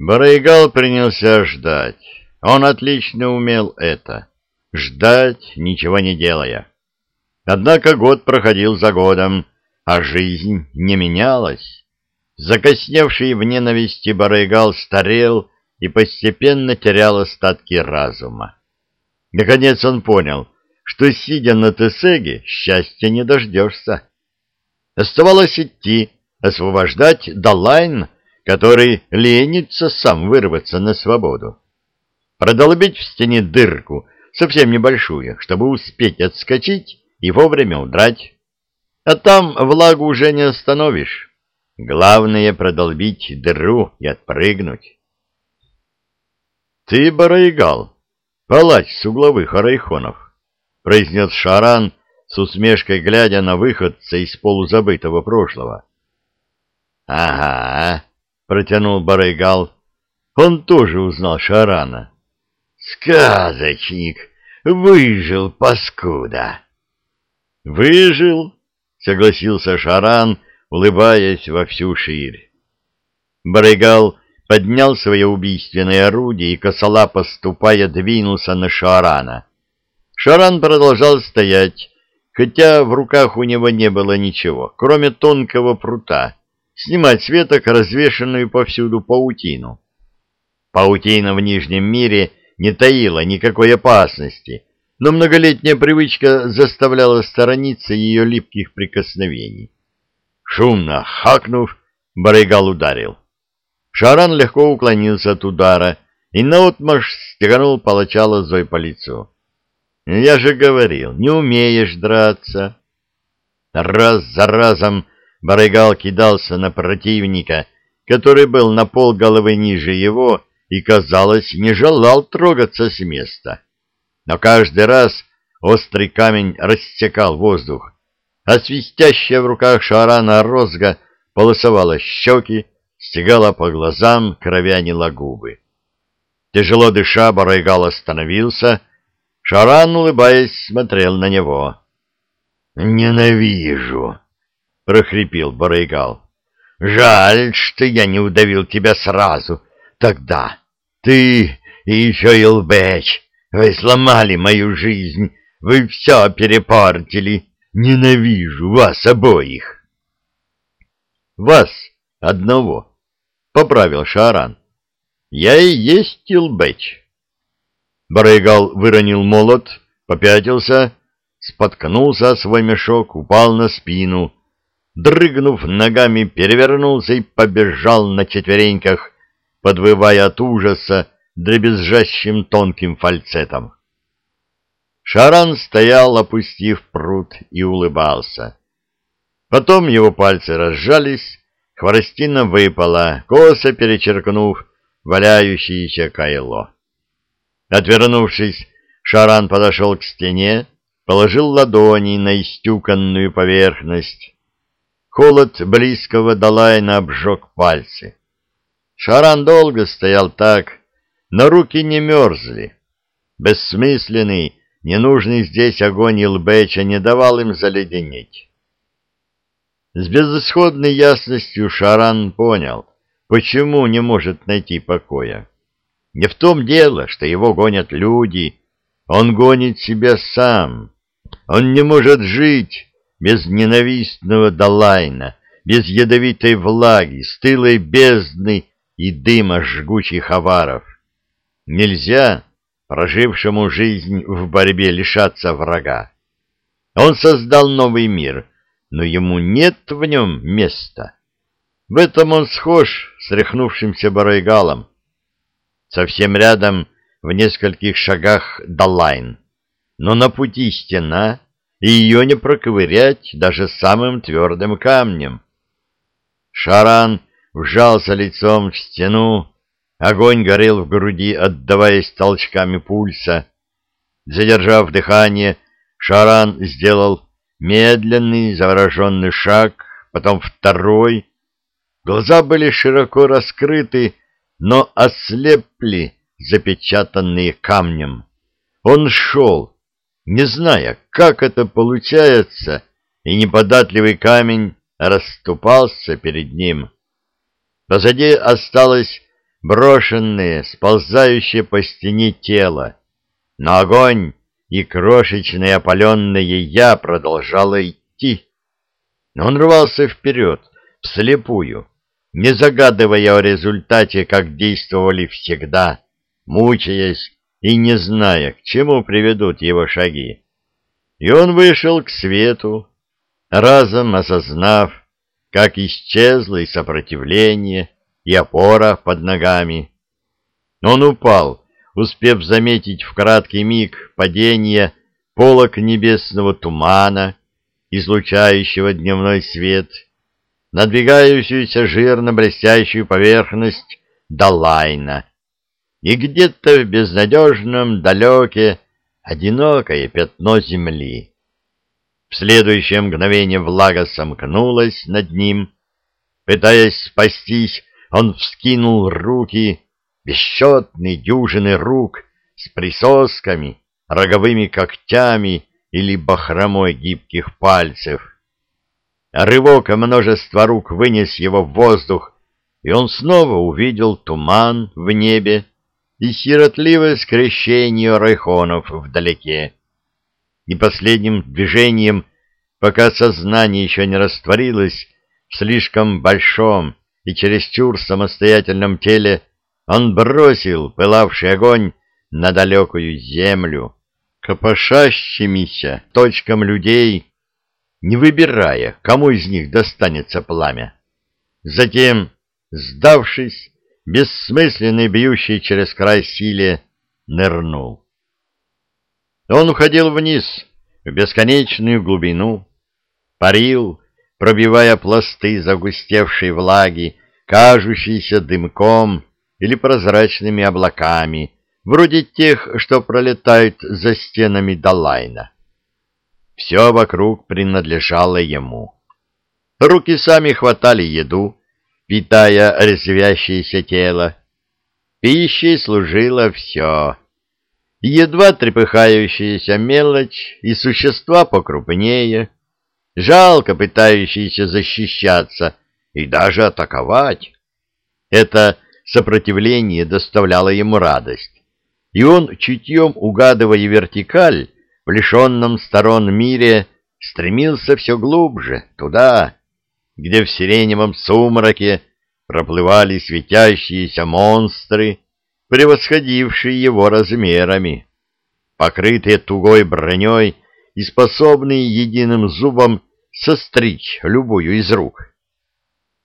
Барайгал принялся ждать. Он отлично умел это. Ждать, ничего не делая. Однако год проходил за годом, а жизнь не менялась. Закосневший в ненависти Барайгал старел и постепенно терял остатки разума. Наконец он понял, что, сидя на Тесеге, счастья не дождешься. Оставалось идти, освобождать Далайн, который ленится сам вырваться на свободу. Продолбить в стене дырку, совсем небольшую, чтобы успеть отскочить и вовремя удрать. А там влагу уже не остановишь. Главное — продолбить дыру и отпрыгнуть. — Ты, Бараигал, палач с угловых арайхонов, — произнес Шаран, с усмешкой глядя на выходца из полузабытого прошлого. — Ага, — протянул Барайгал. Он тоже узнал Шарана. — Сказочник! Выжил, паскуда! — Выжил, — согласился Шаран, улыбаясь во всю ширь. Барайгал поднял свое убийственное орудие и, косолапо ступая, двинулся на Шарана. Шаран продолжал стоять, хотя в руках у него не было ничего, кроме тонкого прута, снимать с веток развешенную повсюду паутину. Паутина в Нижнем мире не таила никакой опасности, но многолетняя привычка заставляла сторониться ее липких прикосновений. Шумно хакнув, Барыгал ударил. Шаран легко уклонился от удара и наотмашь стеганул палача лозой по лицу. Я же говорил, не умеешь драться. Раз за разом Барыгал кидался на противника, который был на пол головы ниже его и, казалось, не желал трогаться с места. Но каждый раз острый камень рассекал воздух, а свистящая в руках шарана розга полосовала щеки, стегала по глазам, кровянила губы. Тяжело дыша, Барайгал остановился Шаран, улыбаясь, смотрел на него. «Ненавижу!» — прохрипел Барайгал. «Жаль, что я не удавил тебя сразу. Тогда ты и еще Илбэч, вы сломали мою жизнь, вы все перепортили. Ненавижу вас обоих!» «Вас одного!» — поправил Шаран. «Я и есть Илбэч». Барыгал выронил молот, попятился, споткнулся о свой мешок, упал на спину, дрыгнув ногами, перевернулся и побежал на четвереньках, подвывая от ужаса дребезжащим тонким фальцетом. Шаран стоял, опустив пруд, и улыбался. Потом его пальцы разжались, хворостина выпала, косо перечеркнув валяющееся кайло. Отвернувшись, Шаран подошел к стене, положил ладони на истюканную поверхность. Холод близкого Далайна обжег пальцы. Шаран долго стоял так, но руки не мерзли. Бессмысленный, ненужный здесь огонь Илбеча не давал им заледенеть. С безысходной ясностью Шаран понял, почему не может найти покоя. Не в том дело, что его гонят люди, он гонит себя сам. Он не может жить без ненавистного Далайна, без ядовитой влаги, стылой бездны и дыма жгучих аваров. Нельзя прожившему жизнь в борьбе лишаться врага. Он создал новый мир, но ему нет в нем места. В этом он схож с рехнувшимся Барайгалом. Совсем рядом, в нескольких шагах, Далайн. Но на пути стена, и ее не проковырять даже самым твердым камнем. Шаран вжался лицом в стену, огонь горел в груди, отдаваясь толчками пульса. Задержав дыхание, Шаран сделал медленный завороженный шаг, потом второй. Глаза были широко раскрыты, но ослепли, запечатанные камнем. Он шел, не зная, как это получается, и неподатливый камень расступался перед ним. Позади осталась брошенное, сползающее по стене тело. Но огонь и крошечное опаленное я продолжало идти. Он рвался вперед, вслепую, не загадывая о результате, как действовали всегда, мучаясь и не зная, к чему приведут его шаги. И он вышел к свету, разом осознав, как исчезло и сопротивление, и опора под ногами. Он упал, успев заметить в краткий миг падения полок небесного тумана, излучающего дневной свет, надвигающуюся жирно-блестящую поверхность Далайна, и где-то в безнадежном далеке одинокое пятно земли. В следующее мгновение влага сомкнулась над ним. Пытаясь спастись, он вскинул руки, бесчетные дюжины рук с присосками, роговыми когтями или бахромой гибких пальцев. Рывок множества рук вынес его в воздух, и он снова увидел туман в небе и сиротливое скрещение райхонов вдалеке. И последним движением, пока сознание еще не растворилось в слишком большом и чересчур самостоятельном теле, он бросил пылавший огонь на далекую землю, копошащимися точкам людей, не выбирая, кому из них достанется пламя. Затем, сдавшись, бессмысленный бьющий через край силе, нырнул. Он уходил вниз, в бесконечную глубину, парил, пробивая пласты загустевшей влаги, кажущейся дымком или прозрачными облаками, вроде тех, что пролетают за стенами Далайна. Все вокруг принадлежало ему. Руки сами хватали еду, питая резвящееся тело. Пищей служило все. Едва трепыхающаяся мелочь и существа покрупнее, жалко пытающиеся защищаться и даже атаковать. Это сопротивление доставляло ему радость, и он, чутьем угадывая вертикаль, в лишенном сторон мире стремился все глубже, туда, где в сиреневом сумраке проплывали светящиеся монстры, превосходившие его размерами, покрытые тугой броней и способные единым зубом состричь любую из рук.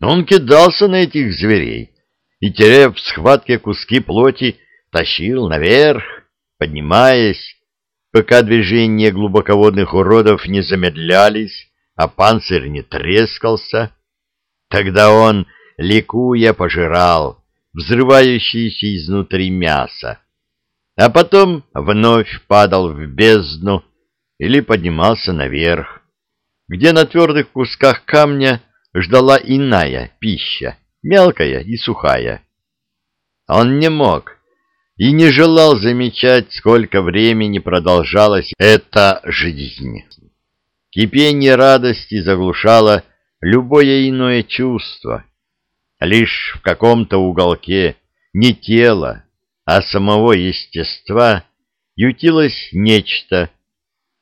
Он кидался на этих зверей и, теряя в схватке куски плоти, тащил наверх, поднимаясь, пока движения глубоководных уродов не замедлялись, а панцирь не трескался. Тогда он, ликуя, пожирал взрывающееся изнутри мясо, а потом вновь падал в бездну или поднимался наверх, где на твердых кусках камня ждала иная пища, мелкая и сухая. Он не мог и не желал замечать, сколько времени продолжалась эта жизнь. Кипение радости заглушало любое иное чувство. Лишь в каком-то уголке не тела, а самого естества ютилось нечто,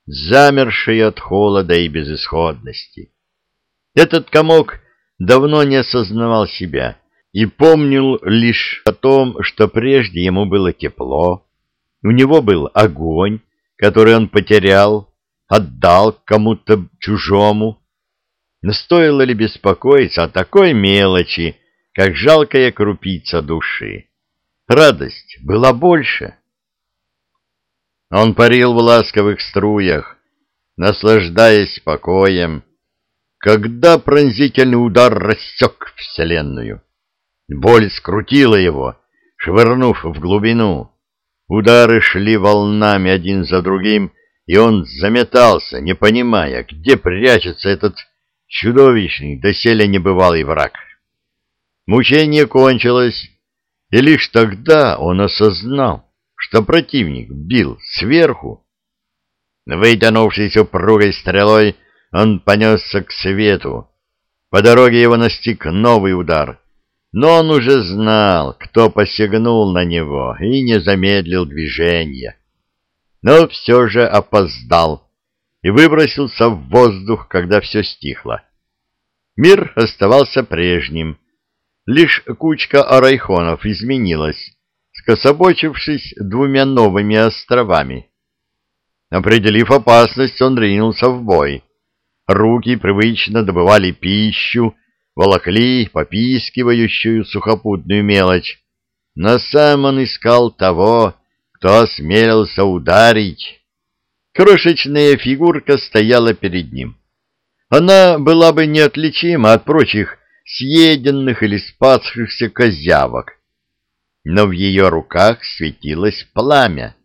замершее от холода и безысходности. Этот комок давно не осознавал себя и помнил лишь о том, что прежде ему было тепло, у него был огонь, который он потерял, отдал кому-то чужому. Но стоило ли беспокоиться о такой мелочи, как жалкая крупица души? Радость была больше. Он парил в ласковых струях, наслаждаясь покоем, когда пронзительный удар рассек вселенную. Боль скрутила его, швырнув в глубину. Удары шли волнами один за другим, и он заметался, не понимая, где прячется этот чудовищный, доселе небывалый враг. Мучение кончилось, и лишь тогда он осознал, что противник бил сверху. Вытянувшись упругой стрелой, он понесся к свету. По дороге его настиг новый удар — но он уже знал, кто посягнул на него и не замедлил движение. Но все же опоздал и выбросился в воздух, когда все стихло. Мир оставался прежним. Лишь кучка арайхонов изменилась, скособочившись двумя новыми островами. Определив опасность, он ринулся в бой. Руки привычно добывали пищу, волокли попискивающую сухопутную мелочь. Но сам он искал того, кто осмелился ударить. Крошечная фигурка стояла перед ним. Она была бы неотличима от прочих съеденных или спасшихся козявок. Но в ее руках светилось пламя.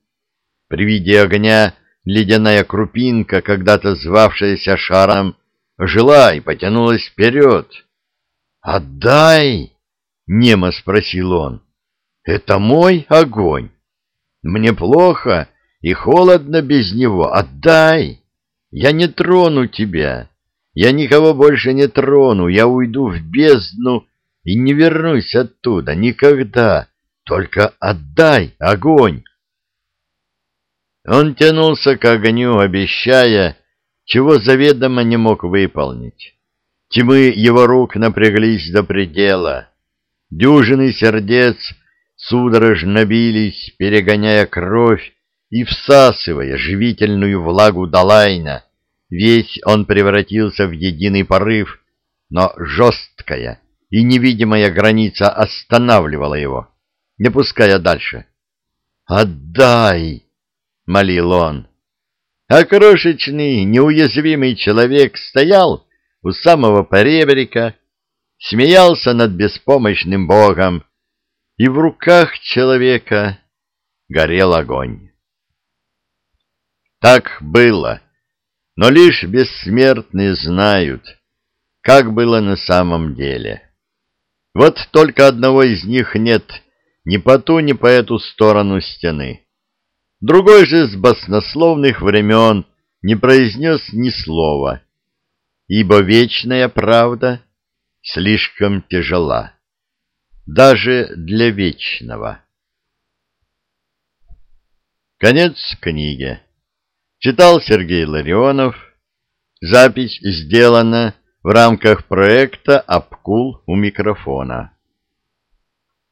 При виде огня ледяная крупинка, когда-то звавшаяся шаром, жила и потянулась вперед. «Отдай!» — немо спросил он. «Это мой огонь. Мне плохо и холодно без него. Отдай! Я не трону тебя. Я никого больше не трону. Я уйду в бездну и не вернусь оттуда никогда. Только отдай огонь!» Он тянулся к огню, обещая, чего заведомо не мог выполнить. Тьмы его рук напряглись до предела. Дюжины сердец судорожно бились, перегоняя кровь и всасывая живительную влагу Далайна. Весь он превратился в единый порыв, но жесткая и невидимая граница останавливала его, не пуская дальше. «Отдай!» — молил он. А крошечный, неуязвимый человек стоял у самого поребрика, смеялся над беспомощным богом, и в руках человека горел огонь. Так было, но лишь бессмертные знают, как было на самом деле. Вот только одного из них нет ни по ту, ни по эту сторону стены. Другой же с баснословных времен не произнес ни слова, ибо вечная правда слишком тяжела, даже для вечного. Конец книги. Читал Сергей Ларионов. Запись сделана в рамках проекта «Обкул у микрофона».